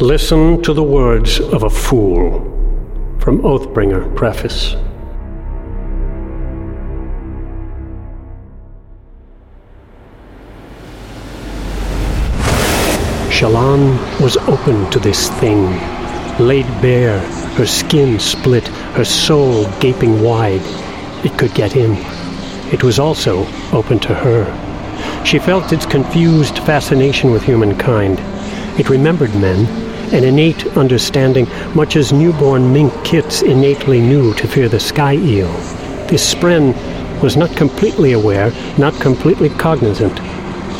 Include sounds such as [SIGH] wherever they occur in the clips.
Listen to the words of a fool. From Oathbringer Preface. Shallan was open to this thing, laid bare, her skin split, her soul gaping wide. It could get in. It was also open to her. She felt its confused fascination with humankind. It remembered men, an innate understanding, much as newborn mink kits innately knew to fear the sky eel. This spren was not completely aware, not completely cognizant.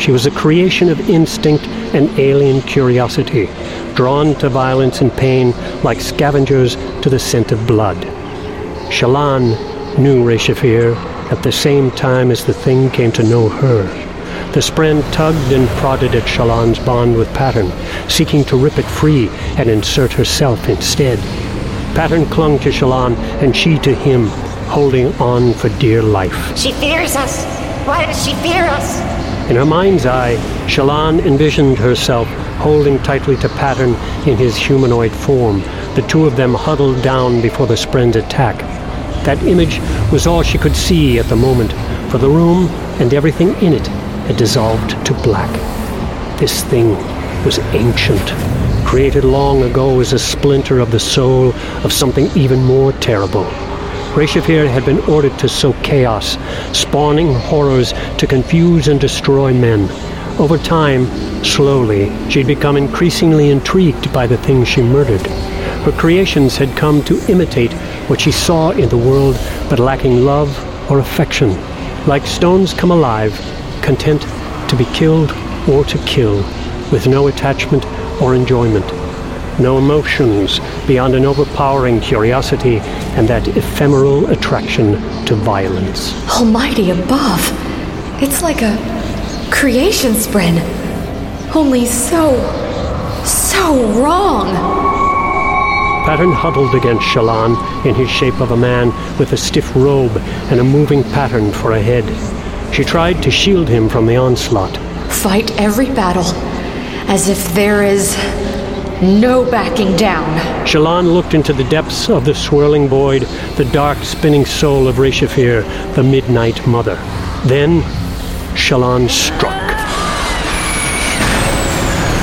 She was a creation of instinct and alien curiosity, drawn to violence and pain like scavengers to the scent of blood. Shallan knew Re-Shephir at the same time as the thing came to know her. The spren tugged and prodded at Shallan's bond with Pattern, seeking to rip it free and insert herself instead. Pattern clung to Shallan and she to him, holding on for dear life. She fears us. Why does she fear us? In her mind's eye, Shallan envisioned herself holding tightly to Pattern in his humanoid form, the two of them huddled down before the spren's attack. That image was all she could see at the moment, for the room and everything in it had dissolved to black. This thing was ancient, created long ago as a splinter of the soul of something even more terrible. Re-Shephir had been ordered to sow chaos, spawning horrors to confuse and destroy men. Over time, slowly, she'd become increasingly intrigued by the things she murdered. Her creations had come to imitate what she saw in the world, but lacking love or affection. Like stones come alive, content to be killed or to kill, with no attachment or enjoyment no emotions beyond an overpowering curiosity and that ephemeral attraction to violence. Almighty above! It's like a creation spren. Only so. so wrong. Pattern huddled against Shallan in his shape of a man with a stiff robe and a moving pattern for a head. She tried to shield him from the onslaught. Fight every battle as if there is no backing down. Shallan looked into the depths of the swirling void, the dark, spinning soul of Re-Shephir, the Midnight Mother. Then, Shallan struck.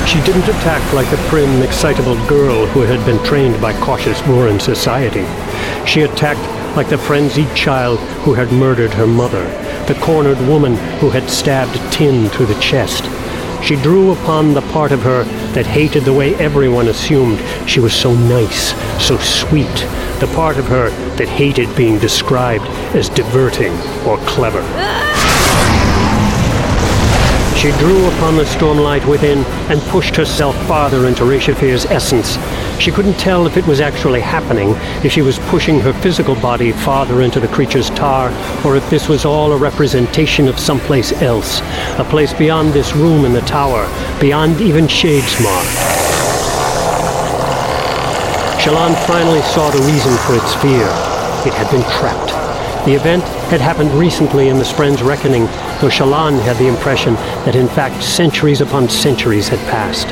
She didn't attack like the prim, excitable girl who had been trained by cautious Vorin society. She attacked like the frenzied child who had murdered her mother, the cornered woman who had stabbed Tin through the chest. She drew upon the part of her that hated the way everyone assumed she was so nice, so sweet, the part of her that hated being described as diverting or clever. Ah! She drew upon the stormlight within and pushed herself farther into Re-Shephir's essence. She couldn't tell if it was actually happening, if she was pushing her physical body farther into the creature's tar, or if this was all a representation of someplace else, a place beyond this room in the tower, beyond even Shadesmar. Shallan finally saw the reason for its fear. It had been trapped. The event had happened recently in the Spren's reckoning, though Shallan had the impression that in fact centuries upon centuries had passed.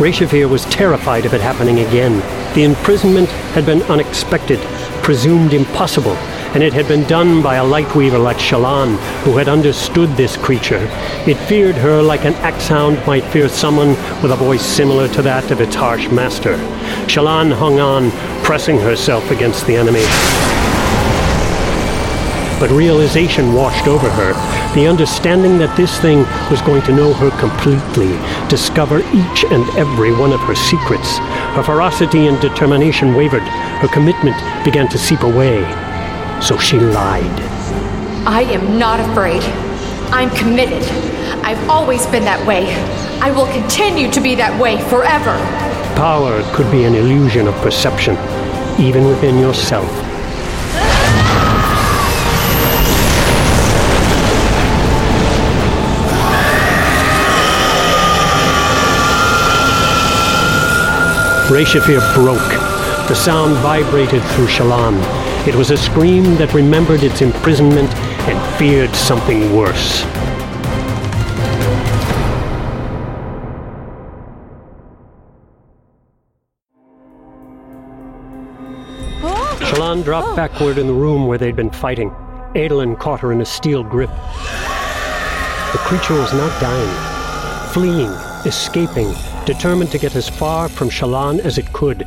Re-Shephir was terrified of it happening again. The imprisonment had been unexpected, presumed impossible, and it had been done by a lightweaver like Shallan, who had understood this creature. It feared her like an axhound might fear someone with a voice similar to that of its harsh master. Shallan hung on, pressing herself against the enemy but realization washed over her. The understanding that this thing was going to know her completely, discover each and every one of her secrets. Her ferocity and determination wavered. Her commitment began to seep away. So she lied. I am not afraid. I'm committed. I've always been that way. I will continue to be that way forever. Power could be an illusion of perception, even within yourself. Re-Shephir broke. The sound vibrated through Shallan. It was a scream that remembered its imprisonment and feared something worse. Shallan dropped oh. backward in the room where they'd been fighting. Adolin caught her in a steel grip. The creature was not dying, fleeing, escaping, determined to get as far from Shallan as it could.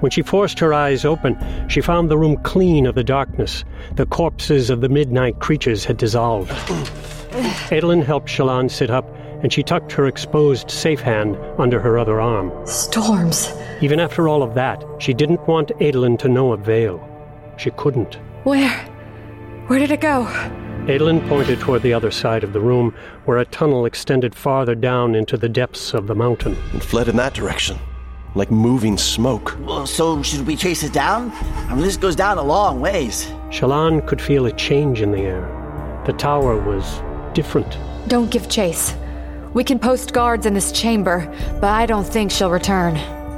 When she forced her eyes open, she found the room clean of the darkness. The corpses of the midnight creatures had dissolved. [CLEARS THROAT] Adolin helped Shallan sit up, and she tucked her exposed safe hand under her other arm. Storms. Even after all of that, she didn't want Adolin to know of Vale. She couldn't. Where? Where did it go? Adolin pointed toward the other side of the room, where a tunnel extended farther down into the depths of the mountain. And fled in that direction, like moving smoke. Well, so should we chase it down? I mean, this goes down a long ways. Shallan could feel a change in the air. The tower was different. Don't give chase. We can post guards in this chamber, but I don't think she'll return.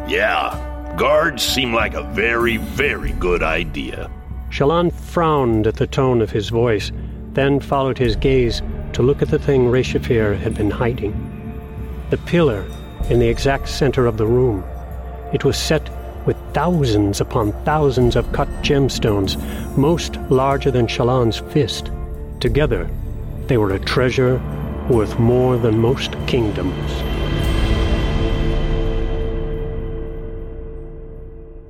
Yeah, guards seem like a very, very good idea. Shallan frowned at the tone of his voice, then followed his gaze to look at the thing Re-Shephir had been hiding. The pillar in the exact center of the room. It was set with thousands upon thousands of cut gemstones, most larger than Shallan's fist. Together, they were a treasure worth more than most kingdoms.